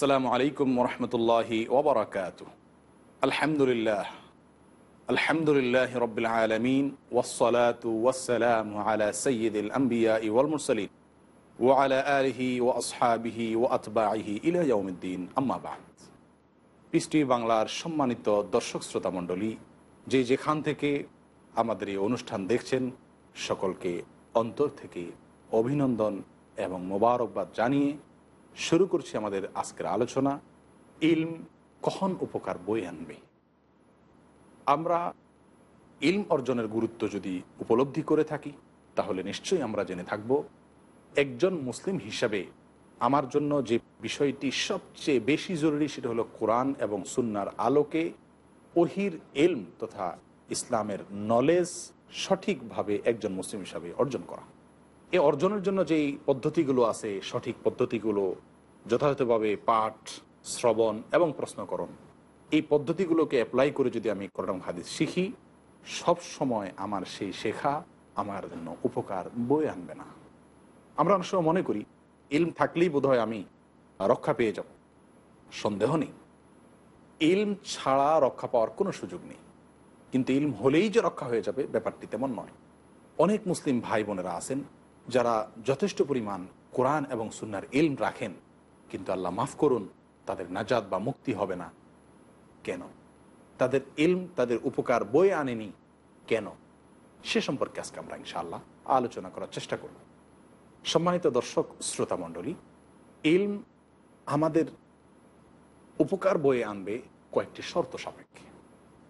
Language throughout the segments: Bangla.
আসসালামু আলাইকুম রহমতুল্লাহি ওবরাকাত। আলহামদুলিল্লাহ। আলহামদুলিল্লাহ রবিল আলমিন। ওসলাত ওয়াসালাম আলা সৈয়দুল আম্বিয়া ইউল মুরসলিন। ও আলা আলহি ও আসহাবিহি ও আতবাহি ইলা ইয়ৌমুদ্দিন আম্মাবাদ পিসটি বাংলার সম্মানিত দর্শক শ্রোতা মণ্ডলী, যে যেখান থেকে আমাদের এই অনুষ্ঠান দেখছেন, সকলকে অন্তর থেকে অভিনন্দন এবং মোবারকবাদ জানিয়ে শুরু করছি আমাদের আজকের আলোচনা, ইলম কখন উপকার বই আনবে? আমরা ইলম অর্জনের গুরুত্ব যদি উপলব্ধি করে থাকি, তাহলে নিশ্চয়ই আমরা জেনে থাকব, একজন মুসলিম হিসাবে আমার জন্য যে বিষয়টি সবচেয়ে বেশি জরুরি সেটা হলো কোরআন এবং সুন্নার আলোকে ওহির এলম তথা ইসলামের নলেজ সঠিকভাবে একজন মুসলিম হিসাবে অর্জন করা। এ অর্জনের জন্য যেই পদ্ধতিগুলো আছে, সঠিক পদ্ধতিগুলো যথাযথভাবে পাঠ, শ্রবণ এবং প্রশ্নকরণ, এই পদ্ধতিগুলোকে অ্যাপ্লাই করে যদি আমি করম হাদিস শিখি, সব সময় আমার সেই শেখা আমার জন্য উপকার বয়ে আনবে না। আমরা অনেক সময় মনে করি, ইলম থাকলেই বোধহয় আমি রক্ষা পেয়ে যাব। সন্দেহ নেই। ইলম ছাড়া রক্ষা পাওয়ার কোনো সুযোগ নেই। কিন্তু ইলম হলেই যে রক্ষা হয়ে যাবে, ব্যাপারটি তেমন নয়। অনেক মুসলিম ভাই বোনেরা আছেন যারা যথেষ্ট পরিমাণ কোরআন এবং সুন্নার ইলম রাখেন, কিন্তু আল্লাহ মাফ করুন, তাদের নাজাদ বা মুক্তি হবে না। কেন? তাদের ইলম, তাদের উপকার বয়ে আনেনি কেন? সে সম্পর্কে আজকে আমরা ইনশাআল্লাহ আলোচনা করার চেষ্টা করব। সম্মানিত দর্শক, শ্রোতা মণ্ডলী, ইলম আমাদের উপকার বয়ে আনবে কয়েকটি শর্ত সাপেক্ষে।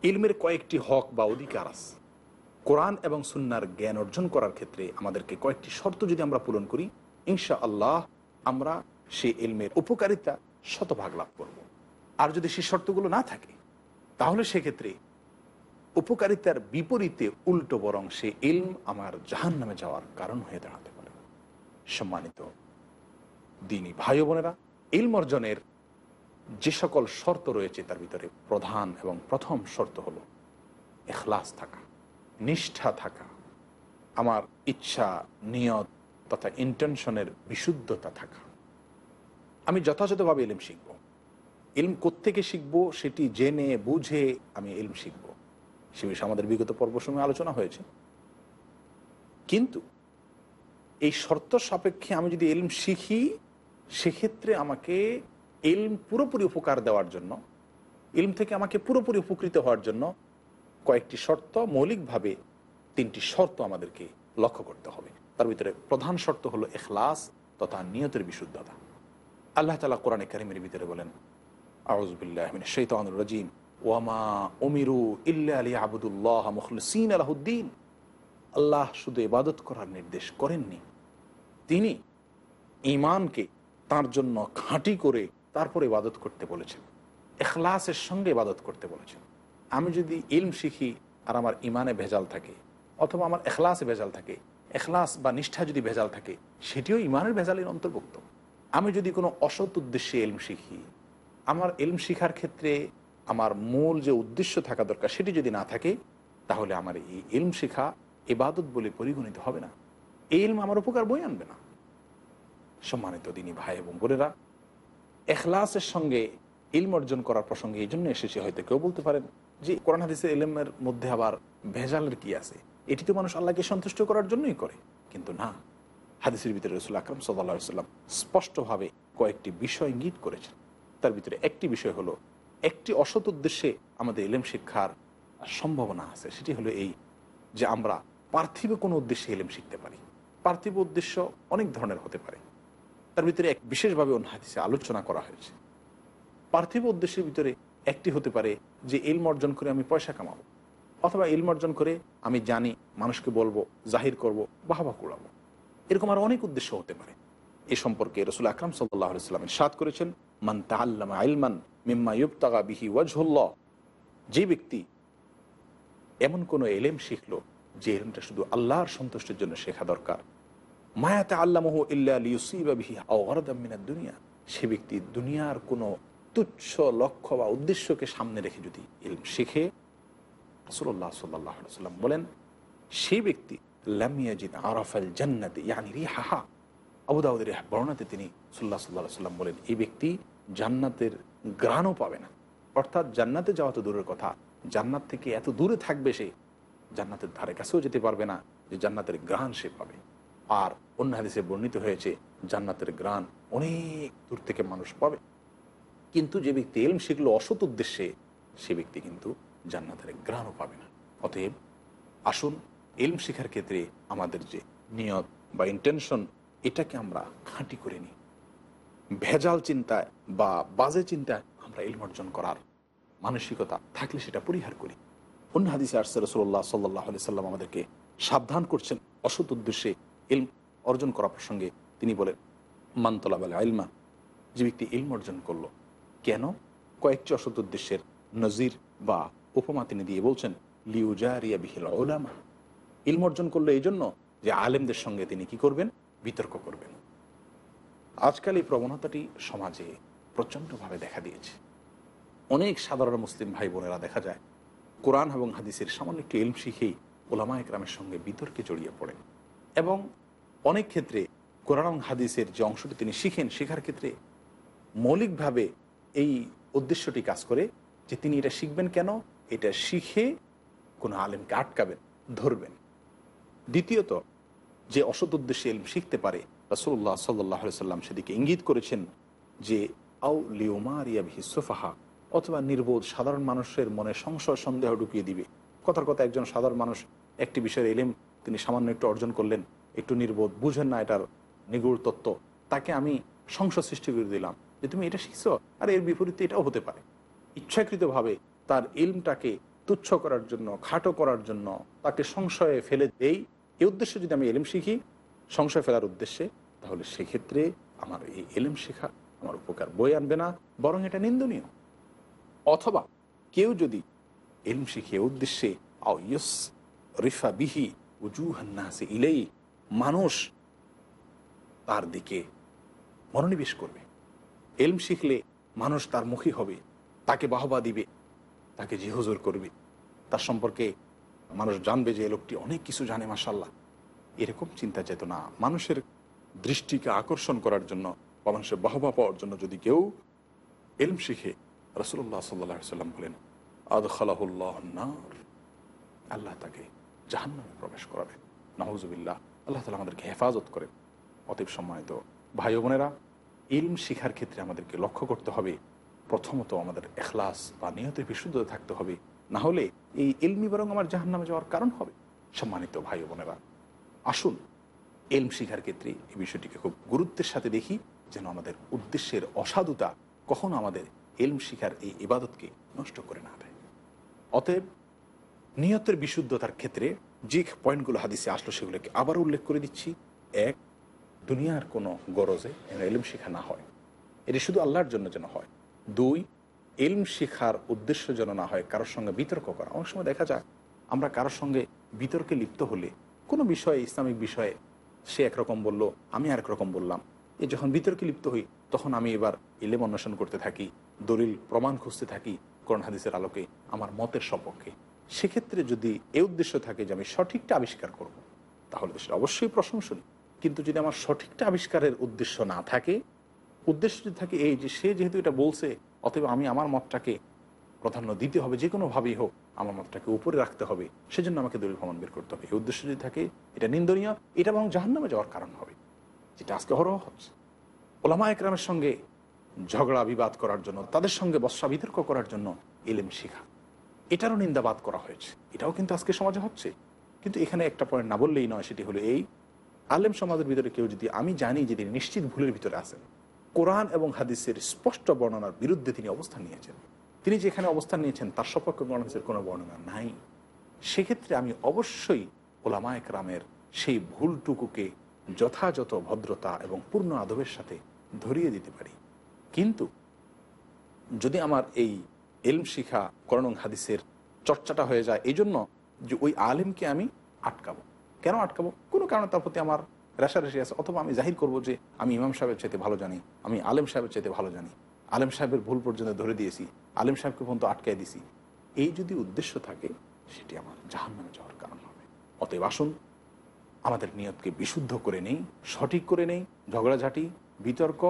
ইলমের কয়েকটি হক বা অধিকার আছে। কোরআন এবং সুন্নার জ্ঞান অর্জন করার ক্ষেত্রে আমাদেরকে কয়েকটি শর্ত যদি আমরা পূরণ করি ইনশা আল্লাহ আমরা সেই এলমের উপকারিতা শতভাগ লাভ করব। আর যদি সেই শর্তগুলো না থাকে, তাহলে সেক্ষেত্রে উপকারিতার বিপরীতে উল্টো বরং সে ইলম আমার জাহান নামে যাওয়ার কারণ হয়ে দাঁড়াতে পারে। সম্মানিত দিনী ভাই বোনেরা, ইলম অর্জনের যে সকল শর্ত রয়েছে, তার ভিতরে প্রধান এবং প্রথম শর্ত হলো এখলাস থাকা। নিষ্ঠা থাকা, আমার ইচ্ছা, নিয়ত তথা ইন্টেনশনের বিশুদ্ধতা থাকা। আমি যথাযথভাবে ইলম শিখব। ইলম কোত্থেকে শিখব সেটি জেনে, বুঝে আমি ইলম শিখব। সে বিষয়ে আমাদের বিগত পর্ব সময় আলোচনা হয়েছে। কিন্তু এই শর্ত সাপেক্ষে আমি যদি ইলম শিখি, সেক্ষেত্রে আমাকে ইলম পুরোপুরি উপকার দেওয়ার জন্য, ইলম থেকে আমাকে পুরোপুরি উপকৃত হওয়ার জন্য কয়েকটি শর্ত মৌলিকভাবে তিনটি শর্ত আমাদেরকে লক্ষ্য করতে হবে। তার ভিতরে প্রধান শর্ত হলো এখলাস তথা নিয়তের বিশুদ্ধতা। আল্লাহ তালা কোরআনে কারিমের ভিতরে বলেন আউজবিল্লাহমিন শৈতানুর রাজিম। ওয়ামা ওমিরু ইল্লা আলী আবুদুল্লাহ মুখলসিন আলাহুদ্দিন আল্লাহ শুধু ইবাদত করার নির্দেশ করেননি। তিনি ইমানকে তার জন্য খাঁটি করে তারপর ইবাদত করতে বলেছেন। এখলাসের সঙ্গে ইবাদত করতে বলেছেন। আমি যদি ইলম শিখি আর আমার ইমানে ভেজাল থাকে অথবা আমার এখলাসে ভেজাল থাকে, এখলাস বা নিষ্ঠা যদি ভেজাল থাকে, সেটিও ইমানের ভেজালের অন্তর্ভুক্ত। আমি যদি কোনো অসৎ উদ্দেশ্যে এলম শিখি, আমার এলম শিখার ক্ষেত্রে আমার মূল যে উদ্দেশ্য থাকা দরকার সেটি যদি না থাকে, তাহলে আমার এই এলম শিখা এবাদত বলে পরিগণিত হবে না। এই এলম আমার উপকার বই আনবে না। সম্মানিত দিনী ভাই এবং বোনেরা, এখলাসের সঙ্গে ইলম অর্জন করার প্রসঙ্গে এই জন্য এসেছে, হয়তো কেউ বলতে পারেন, যে কোরআন হাদিসের এলেমের মধ্যে আবার ভেজালের কি আছে? এটি তো মানুষ আল্লাহকে সন্তুষ্ট করার জন্যই করে। কিন্তু না, হাদিসের ভিতরে রসুল আকরম সাল্লা সাল্লাম স্পষ্টভাবে কয়েকটি বিষয় ইঙ্গিত করেছেন। তার ভিতরে একটি বিষয় হলো, একটি অসৎ উদ্দেশ্যে আমাদের এলেম শিক্ষার সম্ভাবনা আছে। সেটি হলো এই যে আমরা পার্থিব কোনো উদ্দেশ্যে এলেম শিখতে পারি। পার্থিব উদ্দেশ্য অনেক ধরনের হতে পারে। তার ভিতরে এক বিশেষভাবে অন্য হাদিসে আলোচনা করা হয়েছে। পার্থিব উদ্দেশ্যের ভিতরে একটি হতে পারে যে এলম অর্জন করে আমি পয়সা কামাবো, অথবা এলম অর্জন করে আমি জানি মানুষকে বলব, জাহির করব, বাহবা কুড়াবো। এরকম আর অনেক উদ্দেশ্য হতে পারে। এ সম্পর্কে রসুল আকরাম সাল্লাহ সাল্লামের সাদ করেছেন, মান তাল্লামা আইলমান মিম্মা ইউবতাগা বিহি ওয়াজহুল্লাহ। যে ব্যক্তি এমন কোনো এলেম শিখলো যে এলেমটা শুধু আল্লাহর সন্তুষ্টের জন্য শেখা দরকার। মায়াতে আল্লামহ ইল্লা লিউসিবা বিহি আওয়ারদামিনার দুনিয়া। সে ব্যক্তি দুনিয়ার কোনো তুচ্ছ লক্ষ্য বা উদ্দেশ্যকে সামনে রেখে যদি ইলম শিখে রসুল্লাহ সাল্লাহ সাল্লাম বলেন সেই ব্যক্তি লামিয়াজিদ আরাফাল জান্নাতে ইয়ানি রি হাহা আবুদাউদের বর্ণাতে তিনি সুল্লাহ সাল্লাহ সাল্লাম বলেন, এই ব্যক্তি জান্নাতের গ্রাণও পাবে না। অর্থাৎ জান্নাতে যাওয়া তো দূরের কথা। জান্নাত থেকে এত দূরে থাকবে সে, জান্নাতের ধারে কাছেও যেতে পারবে না, যে জান্নাতের গ্রাণ সে পাবে। আর অন্য হাদিসে বর্ণিত হয়েছে, জান্নাতের গ্রাণ অনেক দূর থেকে মানুষ পাবে। কিন্তু যে ব্যক্তি এলম শিখলো অসৎ উদ্দেশ্যে, সে ব্যক্তি কিন্তু জান্নাতের গ্রাণও পাবে না। অতএব আসুন, এলম শেখার ক্ষেত্রে আমাদের যে নিয়ত বা ইন্টেনশন এটাকে আমরা খাঁটি করে নিই। ভেজাল চিন্তায় বা বাজে চিন্তায় আমরা এলম অর্জন করার মানসিকতা থাকলে সেটা পরিহার করি। অন্য হাদিসে আরসে রসল্লাহ সাল্লাহ আলি সাল্লাম আমাদেরকে সাবধান করছেন, অসৎ উদ্দেশ্যে এলম অর্জন করা প্রসঙ্গে তিনি বলেন মান্তলাব আল আলমা যে ব্যক্তি ইলম অর্জন করল কেন? কয়েকটি অসৎ উদ্দেশ্যের নজির বা উপমা তিনি দিয়ে বলছেন, লিউজারিয়া বিহিল ওলামা ইলম অর্জন করল এই জন্য যে আলেমদের সঙ্গে তিনি কি করবেন? বিতর্ক করবেন। আজকাল এই প্রবণতাটি সমাজে প্রচণ্ডভাবে দেখা দিয়েছে। অনেক সাধারণ মুসলিম ভাই বোনেরা দেখা যায়, কোরআন এবং হাদিসের সামান্য একটু এলম শিখেই ওলামা একরামের সঙ্গে বিতর্কে জড়িয়ে পড়েন। এবং অনেক ক্ষেত্রে কোরআন হাদিসের যে অংশটি তিনি শিখেন, শেখার ক্ষেত্রে মৌলিকভাবে এই উদ্দেশ্যটি কাজ করে যে তিনি এটা শিখবেন কেন? এটা শিখে কোনো আলেমকে আটকাবেন, ধরবেন। দ্বিতীয়ত, যে অসৎ উদ্দেশ্যে এলম শিখতে পারে রাসুল্লাহ সাল্লাহ সাল্লাম সেদিকে ইঙ্গিত করেছেন যে আউ লিওমারিয়া ভিসোফাহা অথবা নির্বোধ সাধারণ মানুষের মনে সংশয়, সন্দেহ ঢুকিয়ে দিবে। কথার কথা একজন সাধারণ মানুষ একটি বিষয়ের এলেম তিনি সামান্য একটু অর্জন করলেন, একটু নির্বোধ, বুঝেন না এটার নিগুড় তত্ত্ব। তাকে আমি সংশয় সৃষ্টি করে দিলাম যে তুমি এটা শিখছো, আর এর বিপরীতে এটাও হতে পারে। ইচ্ছাকৃতভাবে তার ইলমটাকে তুচ্ছ করার জন্য, খাটো করার জন্য তাকে সংশয়ে ফেলে দেই। এই উদ্দেশ্যে যদি আমি এলিম শিখি, সংশয় ফেলার উদ্দেশ্যে, তাহলে সেক্ষেত্রে আমার এই এলিম শেখা আমার উপকার বই আনবে না, বরং এটা নিন্দনীয়। অথবা কেউ যদি এলিম শিখে উদ্দেশ্যে আউয়স রিফা বিহি উজুহান্নাসে ইলেই, মানুষ তার দিকে মনোনিবেশ করবে। এলম শিখলে মানুষ তার মুখী হবে, তাকে বাহবা দিবে, তাকে জিহজুর করবে। তার সম্পর্কে মানুষ জানবে যে এ লোকটি অনেক কিছু জানে মাসাল্লাহ এরকম চিন্তা চেতনা মানুষের দৃষ্টিকে আকর্ষণ করার জন্য বা মানুষের বাহবা পাওয়ার জন্য যদি কেউ এলম শিখে রসুল্লাহ সাল্লাহ সাল্লাম বলেন আদ খালাহুল্লাহ নার। আল্লাহ তাকে জাহান্নামে প্রবেশ করাবে। নাহজুবিল্লাহ আল্লাহ তালা আমাদেরকে হেফাজত করেন। অতীব সময় তো ভাই বোনেরা ইলম শিখার ক্ষেত্রে আমাদেরকে লক্ষ্য করতে হবে। প্রথমত আমাদের এখলাস বা নিহতের বিশুদ্ধতা থাকতে হবে। না হলে এই ইলমি বরং আমার জাহান নামে যাওয়ার কারণ হবে, সম্মানিত ভাই বোনেরা। আসুন এলম শিখার ক্ষেত্রে এই বিষয়টিকে খুব গুরুত্বের সাথে দেখি, যেন আমাদের উদ্দেশ্যের অসাধুতা কখনো আমাদের এলম শিখার এই ইবাদতকে নষ্ট করে না দেয়। অতএব, নিয়তের বিশুদ্ধতার ক্ষেত্রে যে পয়েন্টগুলো হাদিসে আসলো সেগুলোকে আবার উল্লেখ করে দিচ্ছি। এক দুনিয়ার কোনো গরজে যেন এলম শেখা না হয়। এটি শুধু আল্লাহর জন্য যেন হয়। দুই, এলম শেখার উদ্দেশ্য যেন না হয়, কারোর সঙ্গে বিতর্ক করা। অনেক সময় দেখা যায়, আমরা কারোর সঙ্গে বিতর্কে লিপ্ত হলে, কোনো বিষয়ে, ইসলামিক বিষয়ে, সে একরকম বলল, আমি আরেক রকম বললাম। এ যখন বিতর্কে লিপ্ত হই, তখন আমি এবার এলেম অন্বেষণ করতে থাকি, দলিল, প্রমাণ খুঁজতে থাকি, কোরআন হাদিসের আলোকে, আমার মতের সপক্ষে। সেক্ষেত্রে যদি এ উদ্দেশ্য থাকে যে আমি সঠিকটা আবিষ্কার করব। তাহলে সেটা অবশ্যই প্রশংসনীয়। কিন্তু যদি আমার সঠিকটা আবিষ্কারের উদ্দেশ্য না থাকে, উদ্দেশ্য যদি থাকে এই যে সে যেহেতু এটা বলছে অথবা আমি আমার মতটাকে প্রাধান্য দিতে হবে, যে কোনোভাবেই হোক আমার মতটাকে উপরে রাখতে হবে। সেজন্য আমাকে দলিল প্রমাণ বের করতে হবে। এই উদ্দেশ্য যদি থাকে, এটা নিন্দনীয়, এটা এবং জাহান্নামে যাওয়ার কারণ হবে, যেটা আজকে হরহ হচ্ছে। ওলামা একরামের সঙ্গে ঝগড়া, বিবাদ করার জন্য, তাদের সঙ্গে বসা, বিতর্ক করার জন্য এলেম শেখা। এটারও নিন্দাবাদ করা হয়েছে। এটাও কিন্তু আজকে সমাজে হচ্ছে। কিন্তু এখানে একটা পয়েন্ট না বললেই নয়, সেটি হলো এই আলেম সমাজের ভিতরে কেউ যদি, আমি জানি যে তিনি নিশ্চিত ভুলের ভিতরে আছেন। কোরআন এবং হাদিসের স্পষ্ট বর্ণনার বিরুদ্ধে তিনি অবস্থান নিয়েছেন। তিনি যেখানে অবস্থান নিয়েছেন, তার সপক্ষে কোরআন হাদিসের কোনো বর্ণনা নাই। সেক্ষেত্রে আমি অবশ্যই ওলামায়ক রামের সেই ভুলটুকুকে যথাযথ ভদ্রতা এবং পূর্ণ আদবের সাথে ধরিয়ে দিতে পারি। কিন্তু যদি আমার এই এলম শিখা করণ হাদিসের চর্চাটা হয়ে যায় এই জন্য যে ওই আলেমকে আমি আটকাবো। কেন আটকাবো? কোনো কারণে তার প্রতি আমার রেশারেশি আছে। অথবা আমি জাহির করব যে আমি ইমাম সাহেবের চাইতে ভালো জানি, আমি আলেম সাহেবের চাইতে ভালো জানি। আলেম সাহেবের ভুল পর্যন্ত ধরে দিয়েছি, আলেম সাহেবকে পর্যন্ত আটকাই দিছি এই যদি উদ্দেশ্য থাকে, সেটি আমার জাহান নামে যাওয়ার কারণ হবে। অতএব আসুন, আমাদের নিয়তকে বিশুদ্ধ করে নেই, সঠিক করে নেই, ঝগড়াঝাটি, বিতর্ক,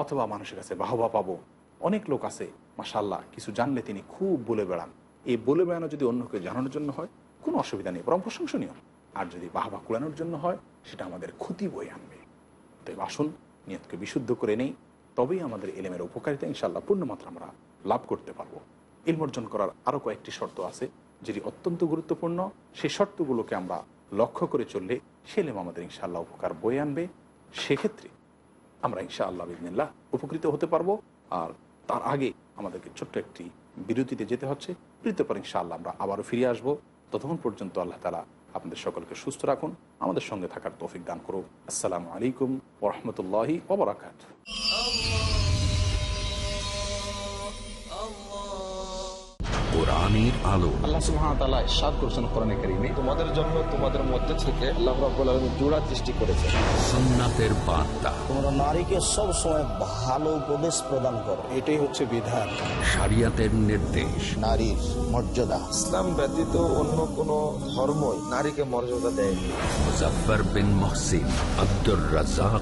অথবা মানুষের কাছে বাহবা পাবো। অনেক লোক আছে মাসাল্লাহ কিছু জানলে তিনি খুব বলে বেড়ান। এই বলে বেড়ানো যদি অন্যকে জানানোর জন্য হয়, কোনো অসুবিধা নেই, বরং প্রশংসনীয়। আর যদি বাহবা কুড়ানোর জন্য হয়, সেটা আমাদের ক্ষতি বয়ে আনবে। তাই আসুন, নিয়তকে বিশুদ্ধ করে নেই, তবেই আমাদের এলেমের উপকারিতা ইনশাল্লাহ পূর্ণমাত্রা আমরা লাভ করতে পারব। ইলম অর্জন করার আরও কয়েকটি শর্ত আছে, যেটি অত্যন্ত গুরুত্বপূর্ণ। সেই শর্তগুলোকে আমরা লক্ষ্য করে চললে সে এলেম আমাদের ইনশাআল্লাহ উপকার বয়ে আনবে। সেক্ষেত্রে আমরা ইনশা আল্লাহ বিদিনিল্লাহ উপকৃত হতে পারব। আর তার আগে আমাদেরকে ছোট্ট একটি বিরতিতে যেতে হচ্ছে। বিরতির পর ইনশাআল্লাহ আমরা আবারও ফিরে আসব। ততক্ষণ পর্যন্ত আল্লাহ তালা আপনাদের সকলকে সুস্থ রাখুন আমাদের সঙ্গে থাকার তৌফিক দান করুন আসসালামু আলাইকুম ওরহমতুল্লাহি ওবরাকাত কোরআনের আলো। আল্লাহ সুবহানাহু ওয়া তাআলা ইরশাদ করেছেন কোরআনে কারীমে। তোমাদের জন্য তোমাদের মধ্যে থেকে আল্লাহ রাব্বুল আলামিন জোড়া সৃষ্টি সুন্নাতের বার্তা। তোমরা নারীকে সবসময় ভালো উপদেশ প্রদান করো। এটাই হচ্ছে বিধান। শরিয়াতের নির্দেশ। নারীর মর্যাদা। ইসলাম ব্যতীত অন্য কোন ধর্মই নারীকে মর্যাদা দেয়নি। Muzaffar bin Mohsin Abdur Razzak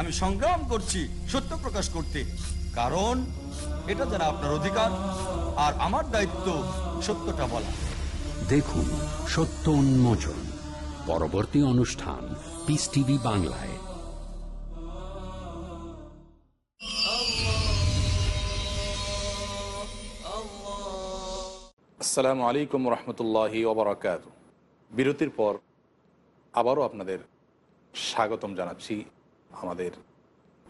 আমি সংগ্রাম করছি সত্য প্রকাশ করতে। কারণ এটা যেন আপনার অধিকার আর আমার দায়িত্ব সত্যটা বলা। দেখুন সত্য উন্মোচন পরবর্তী অনুষ্ঠান পিস টিভি বাংলায়। আসসালামু আলাইকুম রহমতুল্লাহি ওবরাকাত। বিরতির পর আবারও আপনাদের স্বাগতম জানাচ্ছি আমাদের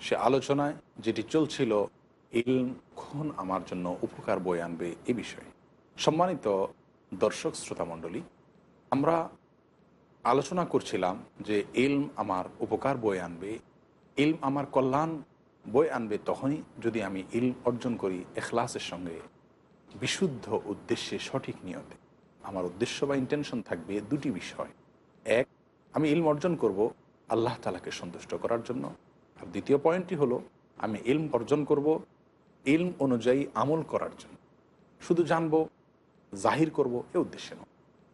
সে আলোচনায় যেটি চলছিল, ইলম কখন আমার জন্য উপকার বয়ে আনবে এ বিষয়ে। সম্মানিত দর্শক শ্রোতা মণ্ডলী, আমরা আলোচনা করছিলাম যে ইলম আমার উপকার বয়ে আনবে, ইলম আমার কল্যাণ বয়ে আনবে তখনই যদি আমি ইলম অর্জন করি এখলাসের সঙ্গে, বিশুদ্ধ উদ্দেশ্যে সঠিক নিয়তে। আমার উদ্দেশ্য বা ইন্টেনশন থাকবে দুটি বিষয়। এক, আমি ইলম অর্জন করব আল্লাহ তালাকে সন্তুষ্ট করার জন্য। আর দ্বিতীয় পয়েন্টটি হলো, আমি ইলম অর্জন করব, ইলম অনুযায়ী আমল করার জন্য। শুধু জানব, জাহির করব, এ উদ্দেশ্যে নয়।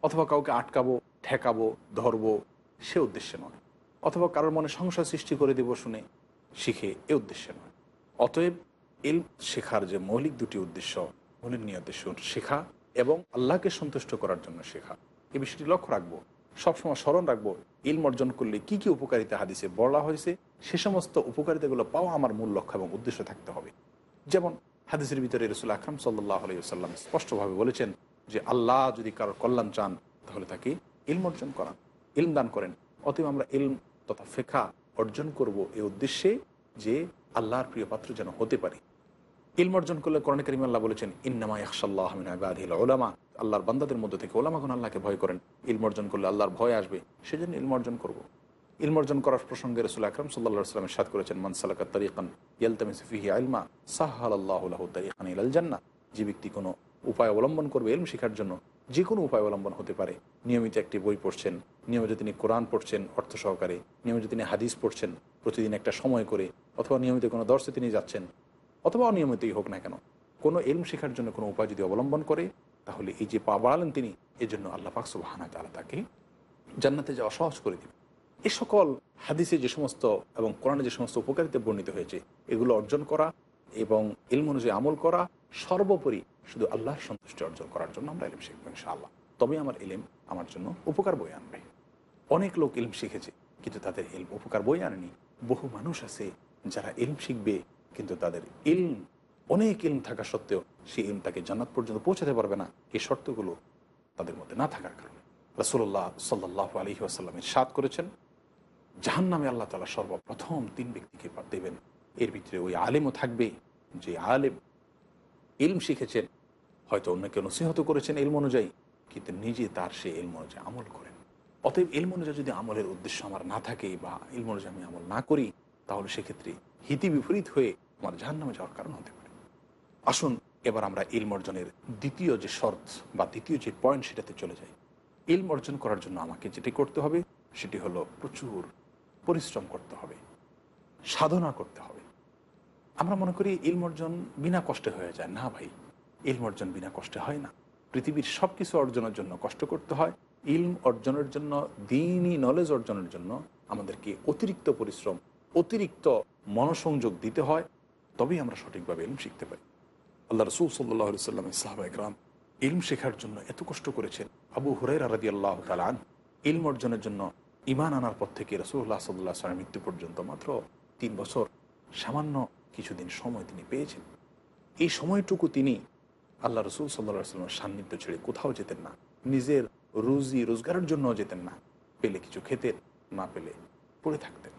অথবা কাউকে আটকাবো, ঠেকাবো, ধরবো, সে উদ্দেশ্যে নয়। অথবা কারোর মনে সংশয় সৃষ্টি করে দেব শুনে, শিখে, এ উদ্দেশ্যে নয়। অতএব ইল শেখার যে মৌলিক দুটি উদ্দেশ্য, মৌলিক নিয়তে শেখা এবং আল্লাহকে সন্তুষ্ট করার জন্য শেখা। এ বিষয়টি লক্ষ্য রাখব। সবসময় স্মরণ রাখব, ইলম অর্জন করলে কি কি উপকারিতা হাদিসে বলা হয়েছে, সে সমস্ত উপকারিতাগুলো পাওয়া আমার মূল লক্ষ্য এবং উদ্দেশ্য থাকতে হবে। যেমন হাদিসের ভিতরে রসুল আকরাম সাল্লাহ আলাইসাল্লাম স্পষ্টভাবে বলেছেন যে, আল্লাহ যদি কারোর কল্যাণ চান, তাহলে তাকে ইলম অর্জন করান, ইলম দান করেন। অতএব আমরা ইলম তথা ফেখা অর্জন করব এ উদ্দেশ্যে যে, আল্লাহর প্রিয় পাত্র যেন হতে পারি। ইলম অর্জন করলে কোরআন করিম আল্লাহ বলেছেন, ইন্নামা ইয়াকশাল্লাহ ইবাদিল উলামা। আল্লাহর বান্দাদের মধ্যে থেকে ওলামাগুন আল্লাহকে ভয় করেন। ইলম অর্জন করলে আল্লাহর ভয় আসবে, সেজন্য ইলম অর্জন করব। ইলম অর্জন করার প্রসঙ্গে রসুল আকরম সাল্লা সাল্লামের সাদ করেছেন মানসালাকা তরিকান ইয়ালতামিসফিহি আলমা সাহাল আল্লাহ তরিকান ইলাল জান্না যে ব্যক্তি কোনো উপায় অবলম্বন করবে ইলম শেখার জন্য, যে কোনো উপায় অবলম্বন হতে পারে। নিয়মিত একটি বই পড়ছেন, নিয়মিত তিনি কোরআন পড়ছেন অর্থ সহকারে, নিয়মিত তিনি হাদিস পড়ছেন, প্রতিদিন একটা সময় করে, অথবা নিয়মিত কোনো দর্শে তিনি যাচ্ছেন অথবা অনিয়মিতই হোক না কেন, কোনো এলম শেখার জন্য কোনো উপায় যদি অবলম্বন করে, তাহলে এই যে পা বাড়ালেন তিনি এই জন্য আল্লাহ পাক সুবাহানা তালা তাকে জান্নাতে যাওয়া সহজ করে দিবে এ সকল হাদিসে যে সমস্ত এবং কোরআনে যে সমস্ত উপকারিতা বর্ণিত হয়েছে, এগুলো অর্জন করা এবং এলম অনুযায়ী আমল করা সর্বোপরি শুধু আল্লাহর সন্তুষ্টি অর্জন করার জন্য আমরা এলিম শিখব ইনশাআল্লাহ। তবে আমার এলিম আমার জন্য উপকার বই আনবে। অনেক লোক ইলম শিখেছে, কিন্তু তাদের এলম উপকার বই আনেনি। বহু মানুষ আছে যারা ইলম শিখবে কিন্তু তাদের ইলম, অনেক ইলম থাকা সত্ত্বেও সেই ইলম তাকে জান্নাত পর্যন্ত পৌঁছাতে পারবে না। এই শর্তগুলো তাদের মধ্যে না থাকার কারণে। রসুল্লাহ সাল্লাহ আলহি আসাল্লামের সাত করেছেন জাহান নামে আল্লাহ তালা সর্বপ্রথম তিন ব্যক্তিকে দেবেন। এর ভিতরে ওই আলেমও থাকবে, যে আলেম ইলম শিখেছেন, হয়তো অন্যকে নসিহত করেছেন ইলম অনুযায়ী, কিন্তু নিজে তার সে ইলম অনুযায়ী আমল করেন। অতএব ইলম অনুযায়ী যদি আমলের উদ্দেশ্য আমার না থাকে বা ইলম অনুযায়ী আমি আমল না করি, তাহলে সেক্ষেত্রে হিতি বিপরীত হয়ে আমার জাহান নামে যাওয়ার কারণ হতে পারে। আসুন, এবার আমরা ইলম অর্জনের দ্বিতীয় যে শর্ত বা দ্বিতীয় যে পয়েন্ট সেটাতে চলে যাই। ইলম অর্জন করার জন্য আমাকে যেটি করতে হবে, সেটি হলো প্রচুর পরিশ্রম করতে হবে, সাধনা করতে হবে। আমরা মনে করি ইলম অর্জন বিনা কষ্টে হয়ে যায়। না ভাই, ইলম অর্জন বিনা কষ্টে হয় না। পৃথিবীর সব কিছু অর্জনের জন্য কষ্ট করতে হয়। ইলম অর্জনের জন্য, দিনই নলেজ অর্জনের জন্য আমাদেরকে অতিরিক্ত পরিশ্রম, অতিরিক্ত মনোসংযোগ দিতে হয়। তবেই আমরা সঠিকভাবে ইলম শিখতে পারি। আল্লাহ রসুল সাল্লাহ সাল্লাম সাহাবা একরাম ইলম শেখার জন্য এত কষ্ট করেছেন। আবু হুরাই রাদি আল্লাহ তালান ইলম অর্জনের জন্য ইমান আনার পর থেকে রসুল্লাহ সাল্লাহ সাল্লামের মৃত্যু পর্যন্ত মাত্র তিন বছর সামান্য কিছুদিন সময় তিনি পেয়েছেন। এই সময়টুকু তিনি আল্লাহ রসুল সাল্লাহ সাল্লামের সান্নিধ্য ছেড়ে কোথাও যেতেন না। নিজের রুজি রোজগারের জন্য যেতেন না। পেলে কিছু খেতেন, না পেলে পড়ে থাকতেন।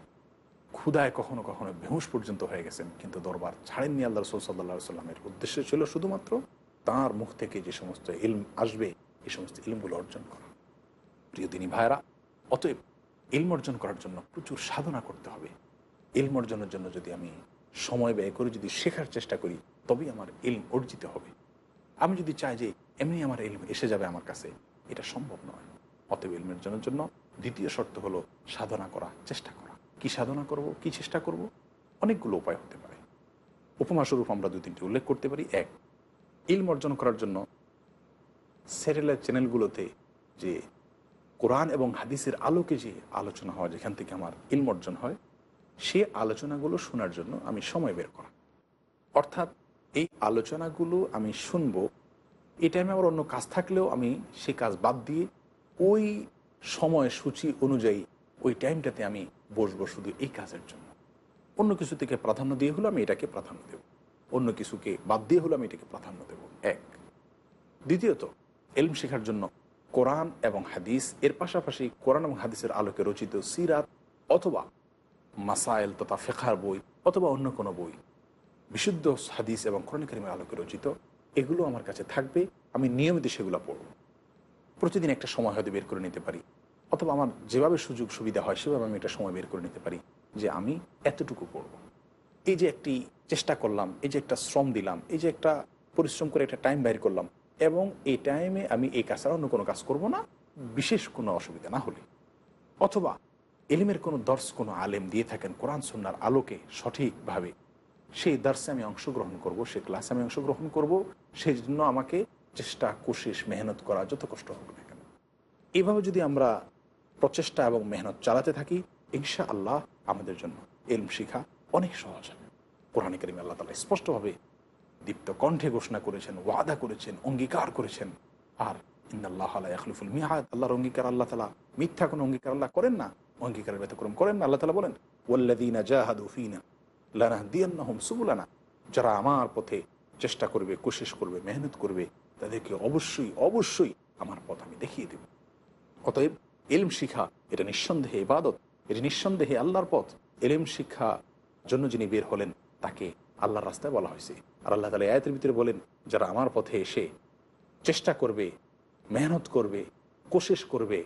ক্ষুদায় কখনো কখনো বেহুশ পর্যন্ত হয়ে গেছেন, কিন্তু দরবার ছাড়েননি আল্লাহ রসুল সাল্লাহ সাল্লামের উদ্দেশ্য ছিল শুধুমাত্র তার মুখ থেকে যে সমস্ত ইলম আসবে, এই সমস্ত ইলমগুলো অর্জন করা। প্রিয় দিনী ভাইরা অতএব ইলম অর্জন করার জন্য প্রচুর সাধনা করতে হবে। ইলম অর্জনের জন্য যদি আমি সময় ব্যয় করে, যদি শেখার চেষ্টা করি, তবেই আমার ইলম অর্জিত হবে। আমি যদি চাই যে এমনি আমার ইলম এসে যাবে আমার কাছে, এটা সম্ভব নয়। অতএব ইলমের জন্য দ্বিতীয় শর্ত হলো সাধনা করা চেষ্টা করা। কি সাধনা করব, কি চেষ্টা করব, অনেকগুলো উপায় হতে পারে। উপমাস্বরূপ আমরা দু তিনটি উল্লেখ করতে পারি। এক, ইলম অর্জন করার জন্য স্যাটেলাইট চ্যানেলগুলোতে যে কোরআন এবং হাদিসের আলোকে যে আলোচনা হয়, যেখান থেকে আমার ইলম অর্জন হয়, সে আলোচনাগুলো শোনার জন্য আমি সময় বের করা। অর্থাৎ এই আলোচনাগুলো আমি শুনব, এই টাইমে আমার অন্য কাজ থাকলেও আমি সেই কাজ বাদ দিয়ে ওই সময় সূচি অনুযায়ী ওই টাইমটাতে আমি বসবো শুধু এই কাজের জন্য। অন্য কিছু থেকে প্রাধান্য দিয়ে হলো আমি এটাকে প্রাধান্য দেব। অন্য কিছুকে বাদ দিয়ে হলো আমি এটাকে প্রাধান্য দেব। এক। দ্বিতীয়ত, এলম শেখার জন্য কোরআন এবং হাদিস, এর পাশাপাশি কোরআন এবং হাদিসের আলোকে রচিত সিরাত অথবা মাসাইল তথা ফেখার বই অথবা অন্য কোনো বই, বিশুদ্ধ হাদিস এবং কোরআন করিমের আলোকে রচিত, এগুলো আমার কাছে থাকবে। আমি নিয়মিত সেগুলো পড়ব। প্রতিদিন একটা সময় হয়তো বের করে নিতে পারি। অথবা আমার যেভাবে সুযোগ সুবিধা হয়, সেভাবে আমি একটা সময় বের করে নিতে পারি যে আমি এতটুকু পড়ব এই যে একটি চেষ্টা করলাম, এই যে একটা শ্রম দিলাম, এই যে একটা পরিশ্রম করে একটা টাইম বের করলাম, এবং এই টাইমে আমি এই কাজ ছাড়া অন্য কোনো কাজ করব না, বিশেষ কোনো অসুবিধা না হলে। অথবা এলিমের কোনো দর্শ কোনো আলেম দিয়ে থাকেন, কোরআন সন্ন্যার আলোকে সঠিকভাবে, সেই দর্শে আমি অংশগ্রহণ করব সেই ক্লাসে আমি অংশগ্রহণ করব সেই জন্য আমাকে চেষ্টা কোশিস মেহনত করা যত কষ্ট হোক না কেন। এভাবে যদি আমরা প্রচেষ্টা এবং মেহনত চালাতে থাকি ইনশা আল্লাহ আমাদের জন্য এলম শিখা অনেক সহজ হবে। কোরআন করিম আল্লাহ তালা স্পষ্টভাবে দীপ্ত কণ্ঠে ঘোষণা করেছেন, ওয়াদা করেছেন, অঙ্গীকার করেছেন। আর ইন্দাল্লাহ আল্লাহ আখলিফুল মিহাদ আল্লাহর অঙ্গীকার আল্লাহ তালা মিথ্যা কোনো অঙ্গীকার আল্লাহ করেন না। অঙ্গীকারের ব্যতক্রম করেন না। আল্লাহ তালা বলেন ওয়াল্লাদিনা জাহাদুফিনা লানা দিয়ান্নাহম সুবুলানা। যারা আমার পথে চেষ্টা করবে, কোশিশ করবে, মেহনত করবে, তাদেরকে অবশ্যই অবশ্যই আমার পথ আমি দেখিয়ে দেব। অতএব এলম শিখা, এটা নিঃসন্দেহে ইবাদত, এটা নিঃসন্দেহে আল্লাহর পথ। এলেম শিক্ষা জন্য যিনি বের হলেন, তাকে আল্লাহর রাস্তায় বলা হয়েছে। আর আল্লাহ তালা আয়াতের ভিতরে বলেন, যারা আমার পথে এসে চেষ্টা করবে, মেহনত করবে, কোশিশ করবে,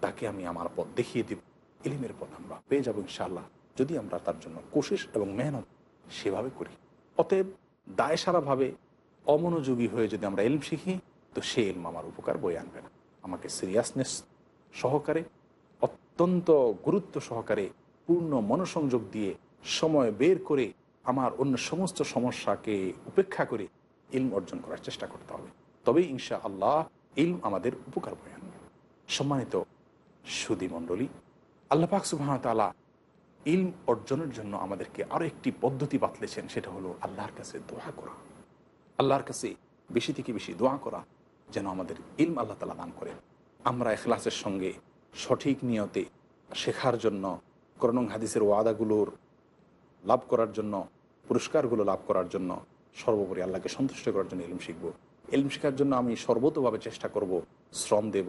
তাকে আমি আমার পথ দেখিয়ে দিব। ইলিমের পথ আমরা পেয়ে যাব ইনশাআল্লাহ, যদি আমরা তার জন্য কোশিশ এবং মেহনত সেভাবে করি। অতএব দায় সারাভাবে অমনোযোগী হয়ে যদি আমরা এলম শিখি, তো সে এলম আমার উপকার বয়ে আনবে না। আমাকে সিরিয়াসনেস সহকারে, অত্যন্ত গুরুত্ব সহকারে, পূর্ণ মনোসংযোগ দিয়ে সময় বের করে আমার অন্য সমস্ত সমস্যাকে উপেক্ষা করে ইলম অর্জন করার চেষ্টা করতে হবে। তবেই ইনশা আল্লাহ ইলম আমাদের উপকার বয়ে আনবে। সম্মানিত সুদী মণ্ডলী, আল্লাহ পাক সুবাহতালা ইলম অর্জনের জন্য আমাদেরকে আরও একটি পদ্ধতি বাতলেছেন, সেটা হলো আল্লাহর কাছে দোয়া করা। আল্লাহর কাছে বেশি থেকে বেশি দোয়া করা, যেন আমাদের ইলম আল্লাহ তালা দান করেন। আমরা এখলাসের সঙ্গে সঠিক নিয়তে শেখার জন্য করণং হাদিসের ওয়াদাগুলোর লাভ করার জন্য, পুরস্কারগুলো লাভ করার জন্য সর্বোপরি আল্লাহকে সন্তুষ্ট করার জন্য এলম শিখব। এলম শেখার জন্য আমি সর্বতভাবে চেষ্টা করব, শ্রম দেব,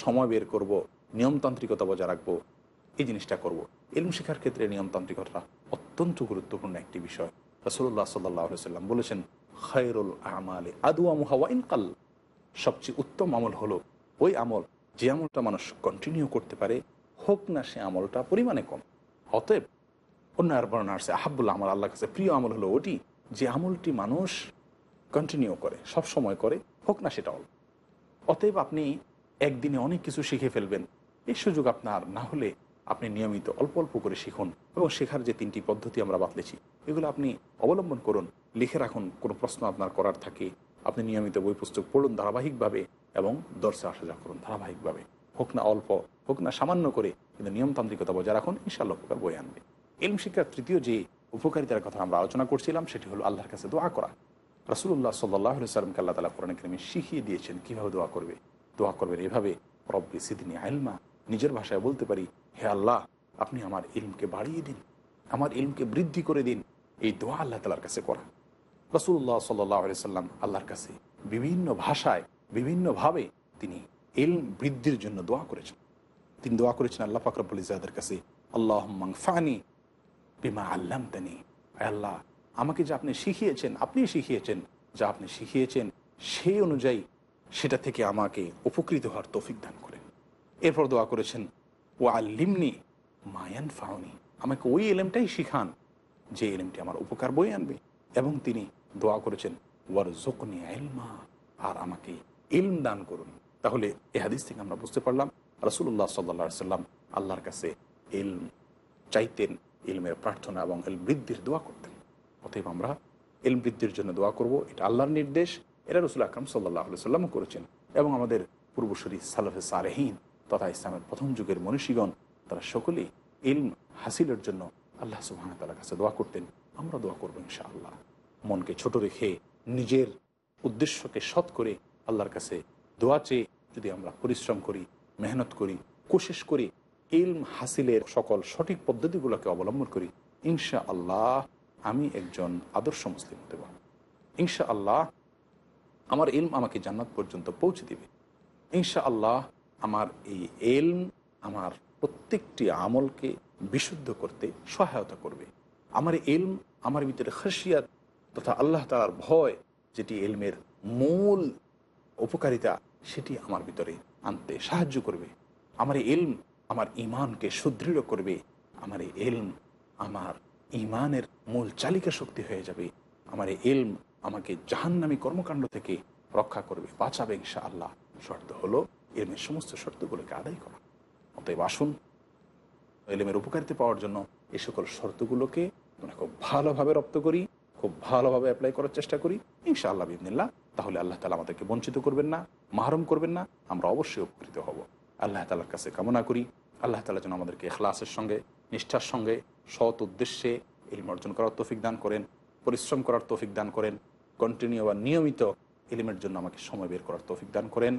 সময় বের করব, নিয়মতান্ত্রিকতা বজায় রাখব, এই জিনিসটা করব। এলম শেখার ক্ষেত্রে নিয়মতান্ত্রিকতা অত্যন্ত গুরুত্বপূর্ণ একটি বিষয়। রসুল্লাহ সাল্লাহ সাল্লাম বলেছেন খৈরুল আমালে আদুয়া মুহাওয়া ইনকাল সবচেয়ে উত্তম আমল হলো ওই আমল যে আমলটা মানুষ কন্টিনিউ করতে পারে, হোক না সে আমলটা পরিমাণে কম। অতএব অন্য আর বর্ণনা আসছে আহাবুল্লাহ আমল আল্লাহর কাছে প্রিয় আমল হলো ওটি যে আমলটি মানুষ কন্টিনিউ করে, সব সময় করে, হোক না সেটা অল্প অতএব আপনি একদিনে অনেক কিছু শিখে ফেলবেন। এই সুযোগ আপনার না হলে আপনি নিয়মিত অল্প অল্প করে শিখুন এবং শেখার যে তিনটি পদ্ধতি আমরা বাতলেছি, এগুলো আপনি অবলম্বন করুন, লিখে রাখুন, কোনো প্রশ্ন আপনার করার থাকে আপনি নিয়মিত বই পুস্তক পড়ুন ধারাবাহিকভাবে এবং দর্শে আসা যা করুন ধারাবাহিকভাবে। হোক না অল্প, হোক না সামান্য করে, কিন্তু নিয়মতান্ত্রিকতা বজায় রাখুন, ইনশাআল্লাহ উপকার বই আনবে। এলম শিক্ষার তৃতীয় যে উপকারিতার কথা আমরা আলোচনা করছিলাম, সেটি হলো আল্লাহর কাছে দোয়া করা। রাসুল্লাহ সাল্লাহ সাল্লামকে আল্লাহ তালা কোরআন কেমে শিখিয়ে দিয়েছেন কীভাবে দোয়া করবে। দোয়া করবেন এভাবে, রব্বি সিদিনী আলমা নিজের ভাষায় বলতে পারি, হে আল্লাহ, আপনি আমার ইলমকে বাড়িয়ে দিন, আমার ইলমকে বৃদ্ধি করে দিন। এই দোয়া আল্লাহ তালার কাছে করা। রসুল্লাহ সাল্লাহ সাল্লাম আল্লাহর কাছে বিভিন্ন ভাষায়, বিভিন্নভাবে তিনি ইলম বৃদ্ধির জন্য দোয়া করেছেন। তিনি দোয়া করেছেন আল্লাহ ফাকরাবুল ইজাদের কাছে আল্লাহ ফানি বিমা আল্লাম তানি আল্লাহ, আমাকে যা আপনি শিখিয়েছেন আপনি শিখিয়েছেন, যা আপনি শিখিয়েছেন, সেই অনুযায়ী সেটা থেকে আমাকে উপকৃত হওয়ার তৌফিক দান করেন। এরপর দোয়া করেছেন ও আল্লিমনি মায়ান ফাউনি আমাকে ওই এলেমটাই শিখান, যে এলেমটি আমার উপকার বই আনবে। এবং তিনি দোয়া করেছেন ওয়ার জোকনি এলমা আর আমাকে ইলম দান করুন। তাহলে এ হাদিস থেকে আমরা বুঝতে পারলাম রসুল্লাহ সাল্লা সাল্লাম আল্লাহর কাছে ইলম চাইতেন, ইলমের প্রার্থনা এবং এল বৃদ্ধির দোয়া করতেন। অতএব আমরা এলম বৃদ্ধির জন্য দোয়া করব, এটা আল্লাহর নির্দেশ, এটা রসুল আকরম সাল্লাহ সাল্লামও করেছেন। এবং আমাদের পূর্বসরী সালফে সারেহীন তথা ইসলামের প্রথম যুগের মনীষীগণ, তারা সকলেই ইলম হাসিলের জন্য আল্লাহ সুবাহ তালার কাছে দোয়া করতেন। আমরা দোয়া করব ইনশাআল্লাহ। মনকে ছোট রেখে নিজের উদ্দেশ্যকে সৎ করে আল্লাহর কাছে দোয়া চেয়ে যদি আমরা পরিশ্রম করি, মেহনত করি, কোশিশ করি, ইলম হাসিলের সকল সঠিক পদ্ধতিগুলোকে অবলম্বন করি ইনশা আল্লাহ আমি একজন আদর্শ মুসলিম হতে পারব। ইনশা আল্লাহ আমার ইলম আমাকে জান্নাত পর্যন্ত পৌঁছে দিবে। ইনশা আল্লাহ আমার এই এলম আমার প্রত্যেকটি আমলকে বিশুদ্ধ করতে সহায়তা করবে। আমার এলম আমার ভিতরে খাসিয়াত তথা আল্লাহ তালার ভয় যেটি এলমের মূল উপকারিতা, সেটি আমার ভিতরে আনতে সাহায্য করবে। আমার এলম আমার ইমানকে সুদৃঢ় করবে। আমার এলম আমার ইমানের মূল চালিকা শক্তি হয়ে যাবে। আমার এলম আমাকে জাহান্নামী কর্মকাণ্ড থেকে রক্ষা করবে। বাঁচাবে ইনশা আল্লাহ শর্ত হলো এলমের সমস্ত শর্তগুলোকে আদায় করা। অতএব আসুন, এলেমের উপকারিতা পাওয়ার জন্য এ সকল শর্তগুলোকে আমরা খুব ভালোভাবে রপ্ত করি। খুব ভালোভাবে অ্যাপ্লাই করার চেষ্টা করি। ইনশা আল্লাহ বিদিনিল্লাহ তাহলে আল্লাহ তালা আমাদেরকে বঞ্চিত করবেন না, মাহরম করবেন না, আমরা অবশ্যই উপকৃত হব। আল্লাহ তালার কাছে কামনা করি। আল্লাহ তালা যেন আমাদেরকে এখলাসের সঙ্গে, নিষ্ঠার সঙ্গে, সৎ উদ্দেশ্যে ইলম অর্জন করার তৌফিক দান করেন, পরিশ্রম করার তৌফিক দান করেন কন্টিনিউ বা নিয়মিত ইলিমের জন্য আমাকে সময় বের করার তৌফিক দান করেন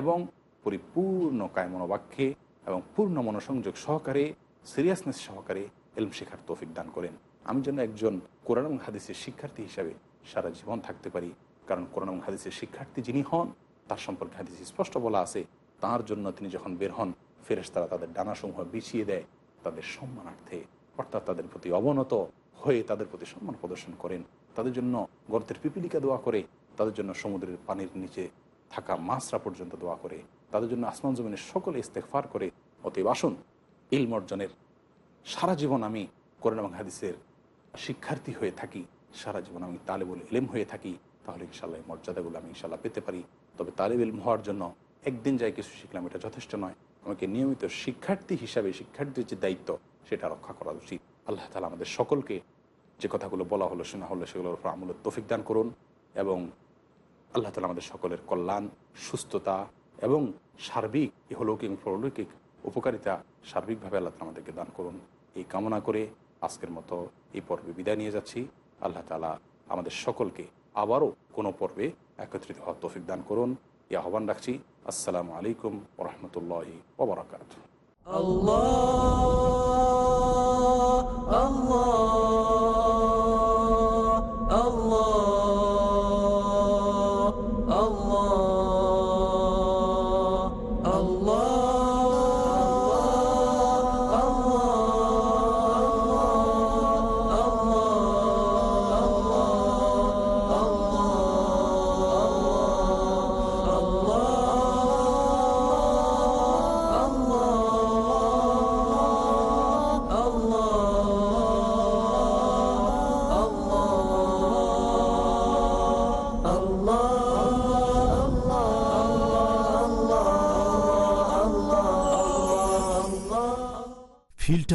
এবং পরিপূর্ণ কায়মনোবাক্যে এবং পূর্ণ মনোসংযোগ সহকারে সিরিয়াসনেস সহকারে এলম শেখার তৌফিক দান করেন। আমি যেন একজন কোরআন এবং হাদিসের শিক্ষার্থী হিসাবে সারা জীবন থাকতে পারি। কারণ কোরআন এবং হাদিসের শিক্ষার্থী যিনি হন, তার সম্পর্কে হাদিস স্পষ্ট বলা আছে। তার জন্য তিনি যখন বের হন ফেরেস তারা তাদের ডানাসমূহ বিছিয়ে দেয়, তাদের সম্মানার্থে, অর্থাৎ তাদের প্রতি অবনত হয়ে তাদের প্রতি সম্মান প্রদর্শন করেন। তাদের জন্য গর্তের পিপিলিকা দোয়া করে, তাদের জন্য সমুদ্রের পানির নিচে থাকা মাছরা পর্যন্ত দোয়া করে, তাদের জন্য আসমান জমিনের সকলে ইস্তেকফার করে। অতএব আসুন, ইলম অর্জনের সারা জীবন আমি কোরআন এবং হাদিসের শিক্ষার্থী হয়ে থাকি, সারা জীবন আমি তালেবুল ইলেম হয়ে থাকি, তাহলে ইনশাল্লাহ এই মর্যাদাগুলো আমি ইনশাল্লাহ পেতে পারি। তবে তালেব ইলম হওয়ার জন্য একদিন যাই কিছু শিখলাম, এটা যথেষ্ট নয়। আমাকে নিয়মিত শিক্ষার্থী হিসাবে শিক্ষার্থীর যে দায়িত্ব, সেটা রক্ষা করা উচিত। আল্লাহ তালা আমাদের সকলকে যে কথাগুলো বলা হলো, শোনা হলো, সেগুলোর উপর আমলের তফিক দান করুন এবং আল্লাহ তালা আমাদের সকলের কল্যাণ, সুস্থতা এবং সার্বিক ইহলৌকিক এবং পরলৌকিক উপকারিতা সার্বিকভাবে আল্লাহ তালা আমাদেরকে দান করুন। এই কামনা করে আজকের মতো এই পর্বে বিদায় নিয়ে যাচ্ছি। আল্লাহ তালা আমাদের সকলকে আবারও কোনো পর্বে একত্রিত হওয়ার তৌফিক দান করুন। এই আহ্বান রাখছি। আসসালামু আলাইকুম ওরহমতুল্লাহি ওবরাকাত ফিল্টার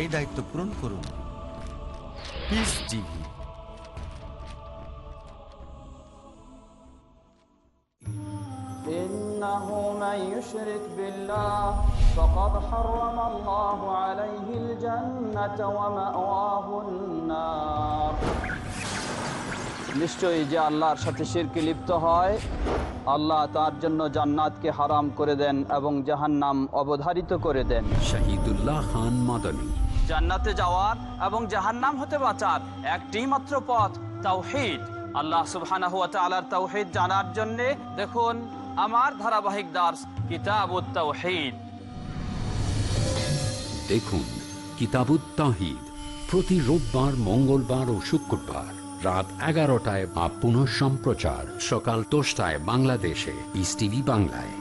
এই দায়িত্ব পূরণ করুন পিস টিভি إنه من يشرك بالله فقد حرم الله عليه الجنة ومأواه النار নিশ্চয়ই যে আল্লাহর সাথে শিরকে লিপ্ত হয় আল্লাহ তার জন্য জান্নাতকে হারাম করে দেন এবং জাহান্নাম অবধারিত করে দেন শহীদুল্লাহ খান মাদানী জান্নাতে যাওয়ার এবং জাহান্নাম হতে বাঁচার একটি মাত্র পথ তাওহীদ। আল্লাহ সুবহানাহু তাওহীদ জানার জন্য দেখুন আমার ধারাবাহিক দাস কিতাবুত তাওহীদ। দেখুন কিতাবুত তাহিদ প্রতি রোববার, মঙ্গলবার ও শুক্রবার রাত এগারোটায় বা পুনঃ সম্প্রচার সকাল দশটায় বাংলাদেশে ইস টিভি বাংলায়।